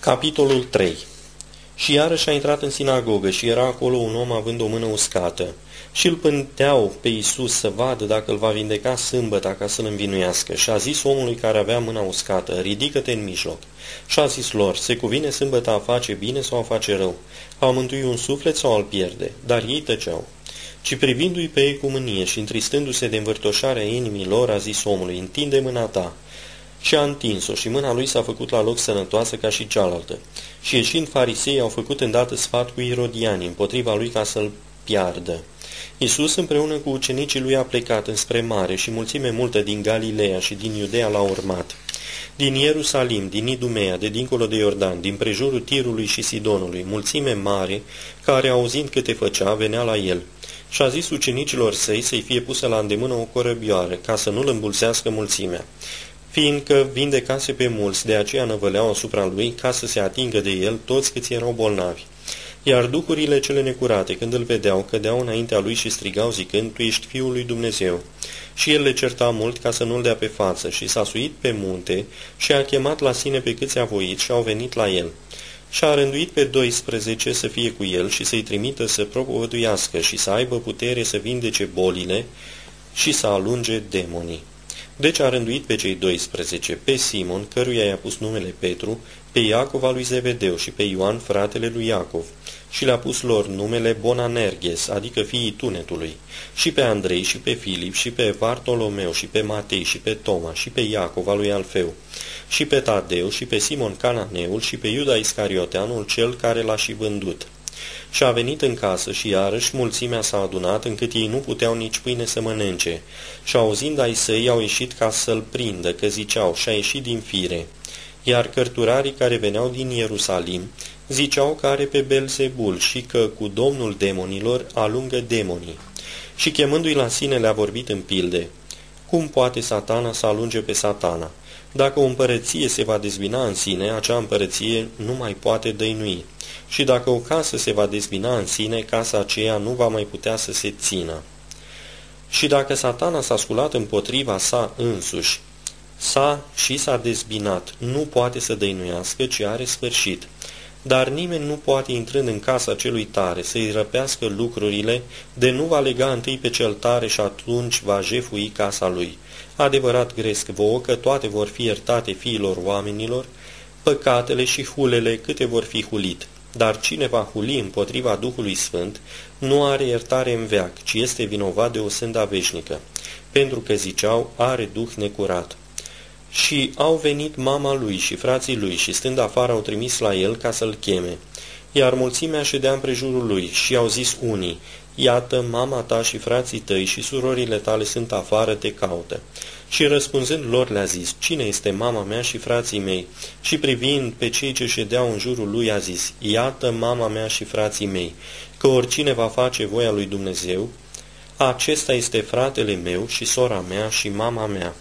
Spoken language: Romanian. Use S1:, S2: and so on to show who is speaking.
S1: Capitolul 3 Și iarăși a intrat în sinagogă și era acolo un om având o mână uscată. Și îl pânteau pe Iisus să vadă dacă îl va vindeca sâmbătă ca să-l învinuiască. Și a zis omului care avea mâna uscată, ridică-te în mijloc. Și a zis lor, se cuvine sâmbătă a face bine sau a face rău, a mântui un suflet sau al pierde, dar ei tăceau. Ci privindu-i pe ei cu mânie și întristându-se de învârtoșarea inimii lor, a zis omului, întinde mâna ta și a întins-o și mâna lui s-a făcut la loc sănătoasă ca și cealaltă. Și ieșind farisei au făcut îndată sfat cu irodiani împotriva lui ca să-l piardă. Iisus împreună cu ucenicii lui a plecat înspre mare și mulțime multă din Galileea și din Iudea l-a urmat. Din Ierusalim, din Idumea, de dincolo de Iordan, din prejurul Tirului și Sidonului, mulțime mare, care auzind câte făcea, venea la el. Și a zis ucenicilor săi să-i fie pusă la îndemână o corăbioară, ca să nu-l îmbulsească mulțimea fiindcă vindecase pe mulți, de aceea năvăleau asupra lui ca să se atingă de el toți câți erau bolnavi. Iar duhurile cele necurate, când îl vedeau, cădeau înaintea lui și strigau zicând, Tu ești Fiul lui Dumnezeu. Și el le certa mult ca să nu-l dea pe față și s-a suit pe munte și a chemat la sine pe câți a voit și au venit la el. Și a rânduit pe 12 să fie cu el și să-i trimită să propovăduiască și să aibă putere să vindece bolile și să alunge demonii. Deci a rânduit pe cei 12, pe Simon, căruia i-a pus numele Petru, pe Iacov al lui Zevedeu și pe Ioan, fratele lui Iacov, și le-a pus lor numele Bonanerges, adică fiii tunetului, și pe Andrei și pe Filip și pe Bartolomeu și pe Matei și pe Toma și pe Iacov al lui Alfeu, și pe Tadeu și pe Simon Cananeul și pe Iuda Iscarioteanul, cel care l-a și vândut. Și a venit în casă și iarăși mulțimea s-a adunat încât ei nu puteau nici pâine să mănânce. Și auzind ai săi au ieșit ca să-l prindă, că ziceau, și a ieșit din fire. Iar cărturarii care veneau din Ierusalim ziceau că are pe Belzebul și că cu domnul demonilor alungă demonii. Și chemându-i la sine le-a vorbit în pilde. Cum poate satana să alunge pe satana? Dacă o împărăție se va dezbina în sine, acea împărăție nu mai poate dăinui și dacă o casă se va dezbina în sine, casa aceea nu va mai putea să se țină. Și dacă satana s-a sculat împotriva sa însuși, s-a și s-a dezbinat, nu poate să dăinuiască, ci are sfârșit. Dar nimeni nu poate, intrând în casa celui tare, să-i răpească lucrurile, de nu va lega întâi pe cel tare și atunci va jefui casa lui. Adevărat gresc vouă că toate vor fi iertate fiilor oamenilor, păcatele și hulele câte vor fi hulit. Dar cine va huli împotriva Duhului Sfânt nu are iertare în veac, ci este vinovat de o sânda veșnică, pentru că ziceau, are Duh necurat. Și au venit mama lui și frații lui și stând afară au trimis la el ca să-l cheme. Iar mulțimea ședea prejurul lui și au zis unii, Iată, mama ta și frații tăi și surorile tale sunt afară, te caută. Și răspunzând lor le-a zis, Cine este mama mea și frații mei? Și privind pe cei ce ședeau în jurul lui a zis, Iată mama mea și frații mei, că oricine va face voia lui Dumnezeu, acesta este fratele meu și sora mea și mama mea.